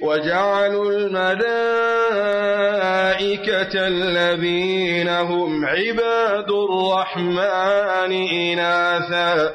وجعلوا الملائكة الذين هم عباد الرحمن إناثا.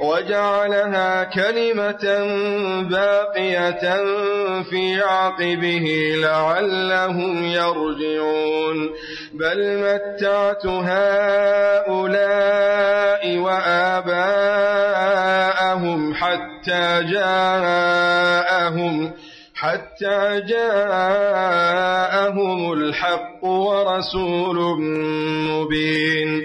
وجعلها كلمة باقية في عقبه لعلهم يرجعون. بل متعت هؤلاء وآباءهم حتى جاءهم حتى جاءهم الحق ورسول مبين.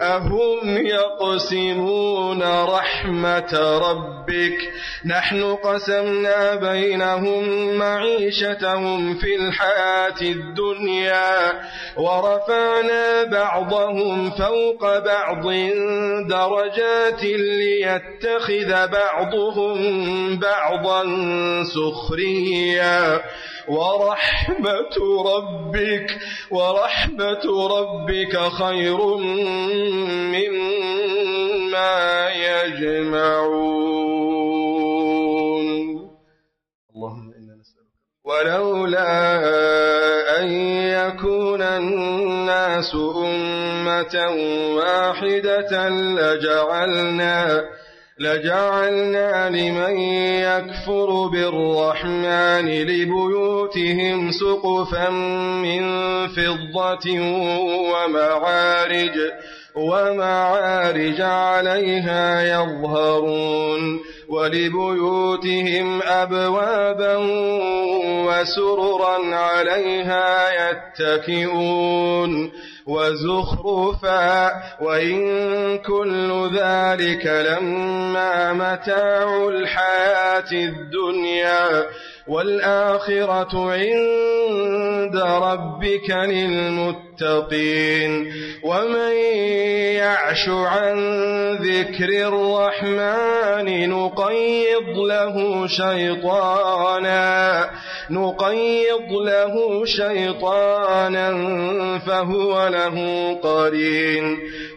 أهم يقسمون رحمة ربك نحن قسمنا بينهم معيشتهم في الحياة الدنيا ورفعنا بعضهم فوق بعض درجات ليتخذ بعضهم بعضا سخريا ورحمة ربك ورحمة ربك خير مما يجمعون. اللهم إنا نسألك. ولولا أن يكون الناس أمة واحدة لجعلنا لجعلنا لمن يكفر بالرحمن لبيوتهم سقفا من فضة ومعارج ومعارج عليها يظهرون ولبيوتهم أبوابا وسررا عليها يتكئون. وزخرفا وإن كل ذلك لما متاع الحياة الدنيا والآخرة عند ربك للمتقين. ومن يعش عن ذكر الرحمن نقيض له شيطانا نقيض له شيطانا فهو له قرين.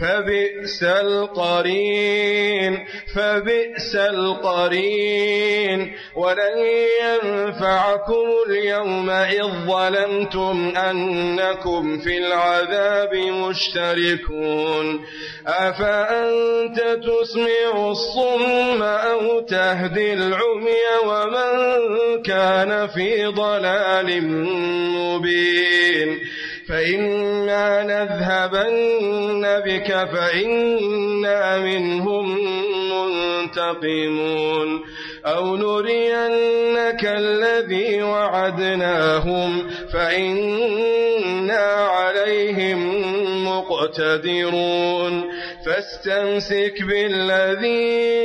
فبئس القرين فبئس القرين. ولن ينفعكم اليوم إذ ظلمتم أنكم في العذاب مشتركون. أفأنت تسمع الصم أو تهدي العمي ومن كان في ضلال مبين؟ فإما نذهبن بك فإنا منهم منتقمون أو نرينك الذي وعدناهم فإنا عليهم مقتدرون فاستمسك بالذي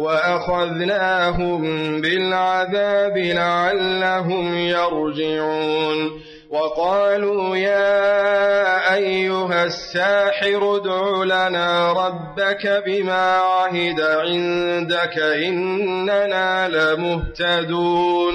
وأخذناهم بالعذاب لعلهم يرجعون. وقالوا يا أيها الساحر ادع لنا ربك بما عهد عندك إننا لمهتدون.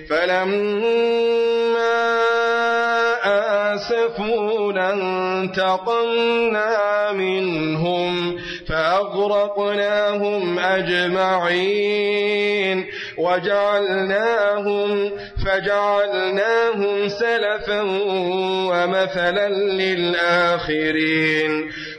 فلما آسفونا انتقمنا منهم فأغرقناهم أجمعين وجعلناهم فجعلناهم سلفا ومثلا للآخرين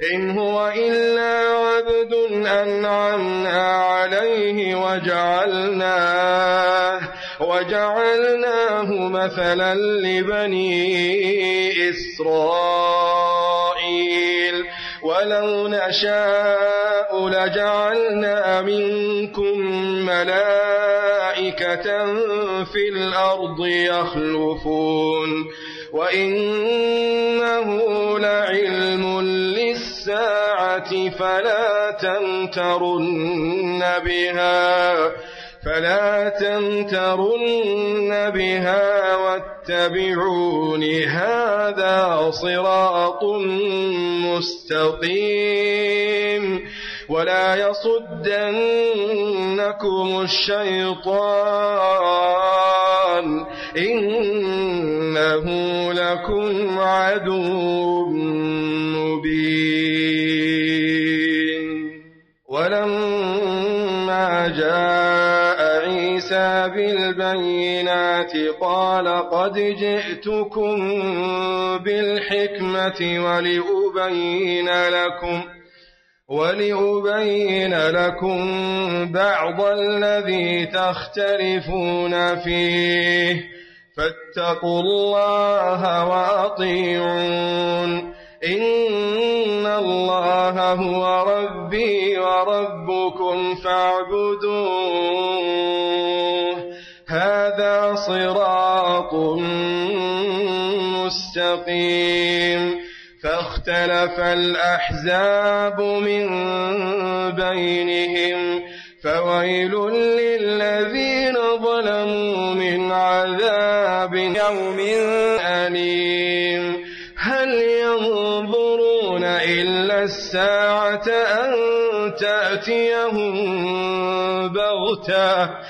إن هو إلا عبد أنعمنا عليه وجعلناه وجعلناه مثلا لبني إسرائيل. ولو نشاء لجعلنا منكم ملائكة في الأرض يخلفون. وإنه لعلم فلا تمترن بها فلا تمترن بها واتبعون هذا صراط مستقيم. ولا يصدنكم الشيطان إنه لكم عدو مبين. بالبينات قال قد جئتكم بالحكمة ولأبين لكم ولأبين لكم بعض الذي تختلفون فيه فاتقوا الله وأطيعون إن الله هو ربي وربكم فاعبدوه هذا صراط مستقيم. فاختلف الأحزاب من بينهم فويل للذين ظلموا من عذاب يوم أليم. هل ينظرون إلا الساعة أن تأتيهم بغتة؟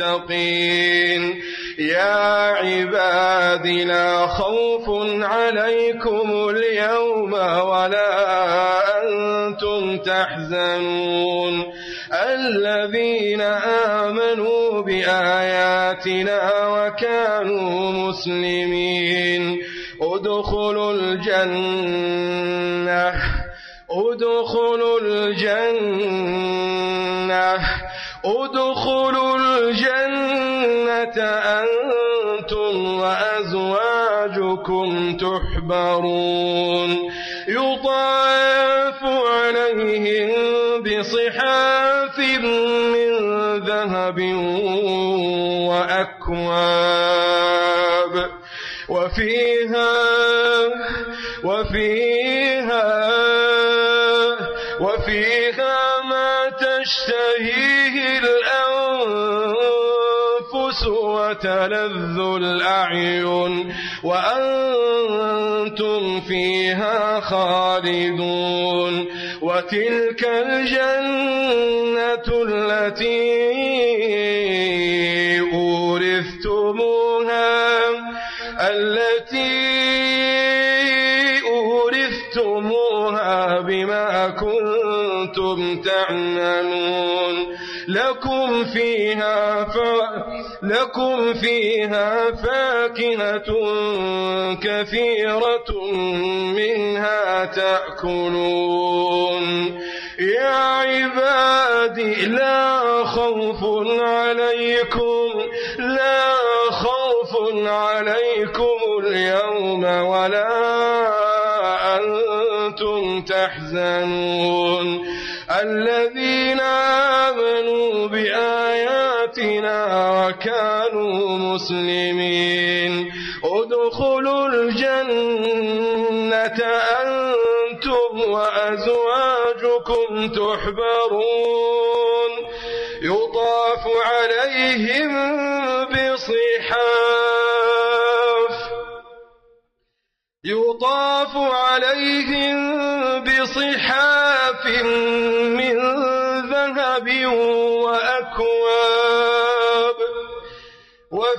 المتقين. يا عباد لا خوف عليكم اليوم ولا أنتم تحزنون. الذين آمنوا بآياتنا وكانوا مسلمين. ادخلوا الجنة ادخلوا الجنة. ادخلوا الجنة أنتم وأزواجكم تحبرون. يطاف عليهم بصحاف من ذهب وأكواب. وفيها وفيها وفيها تشتهيه الأنفس وتلذ الأعين وأنتم فيها خالدون وتلك الجنة التي أورثتموها التي تعملون لكم فيها ف... لكم فيها فاكهة كثيرة منها تأكلون. يا عبادي لا خوف عليكم لا خوف عليكم اليوم ولا أنتم تحزنون. الذين آمنوا بآياتنا وكانوا مسلمين. ادخلوا الجنة أنتم وأزواجكم تحبرون. يطاف عليهم بصحاف. يطاف عليهم بصحاف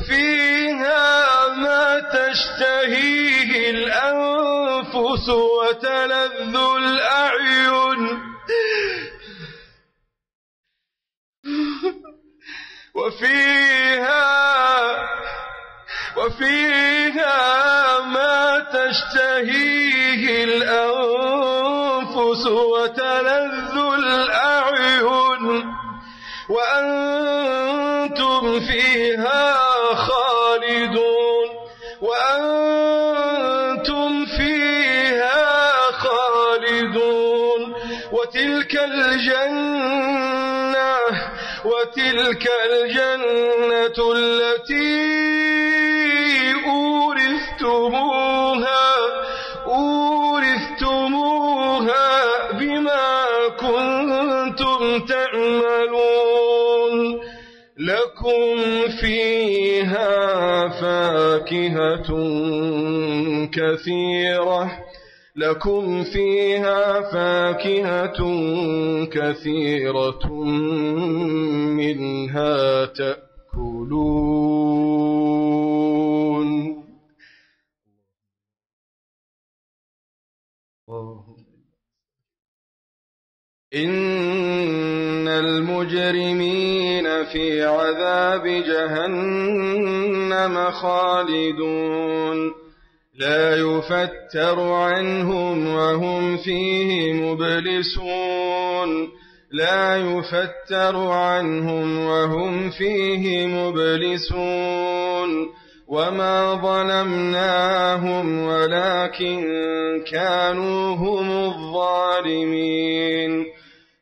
وفيها ما تشتهيه الأنفس وتلذ الأعين. وفيها وفيها ما تشتهيه الأنفس وتلذ الأعين. وأنتم فيها الجنة وتلك الجنة التي أورثتموها أورثتموها بما كنتم تعملون. لكم فيها فاكهة كثيرة. لكم فيها فاكهة كثيرة منها تأكلون. إن المجرمين في عذاب جهنم خالدون. لا يفتر عنهم وهم فيه مبلسون. لا يفتر عنهم وهم فيه مبلسون. وما ظلمناهم ولكن كانوا هم الظالمين.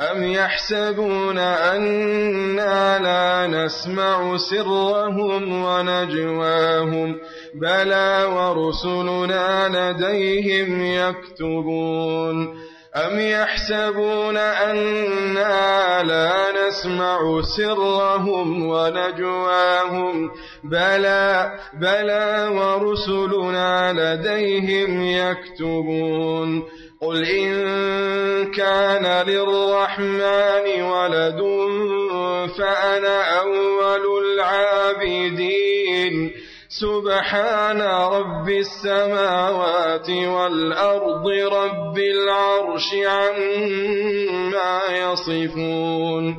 أم يحسبون أنا لا نسمع سرهم ونجواهم بلى ورسلنا لديهم يكتبون أم يحسبون أنا لا نسمع سرهم ونجواهم بلى بلى ورسلنا لديهم يكتبون قل إن كان للرحمن ولد فأنا أول العابدين سبحان رب السماوات والأرض رب العرش عما يصفون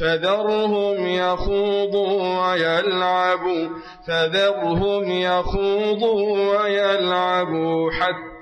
فذرهم يخوضوا ويلعبوا فذرهم يخوضوا ويلعبوا حتى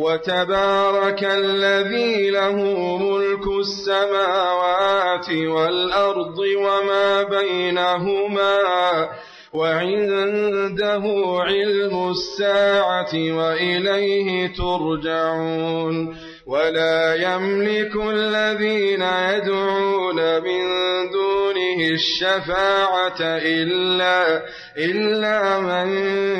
وتبارك الذي له ملك السماوات والأرض وما بينهما وعنده علم الساعة وإليه ترجعون ولا يملك الذين يدعون من الشفاعة إلا إلا من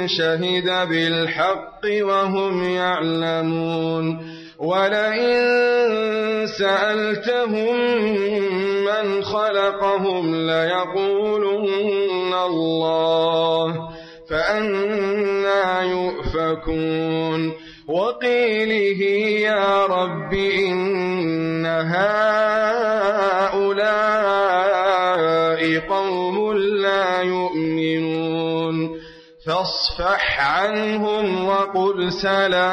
شهد بالحق وهم يعلمون. ولئن سألتهم من خلقهم ليقولن الله فأنا يؤفكون. وقيله يا رب إن هؤلاء فاصفح عنهم وقل سلام.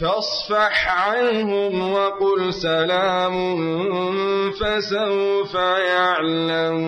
فاصفح عنهم وقل سلام فسوف يعلمون.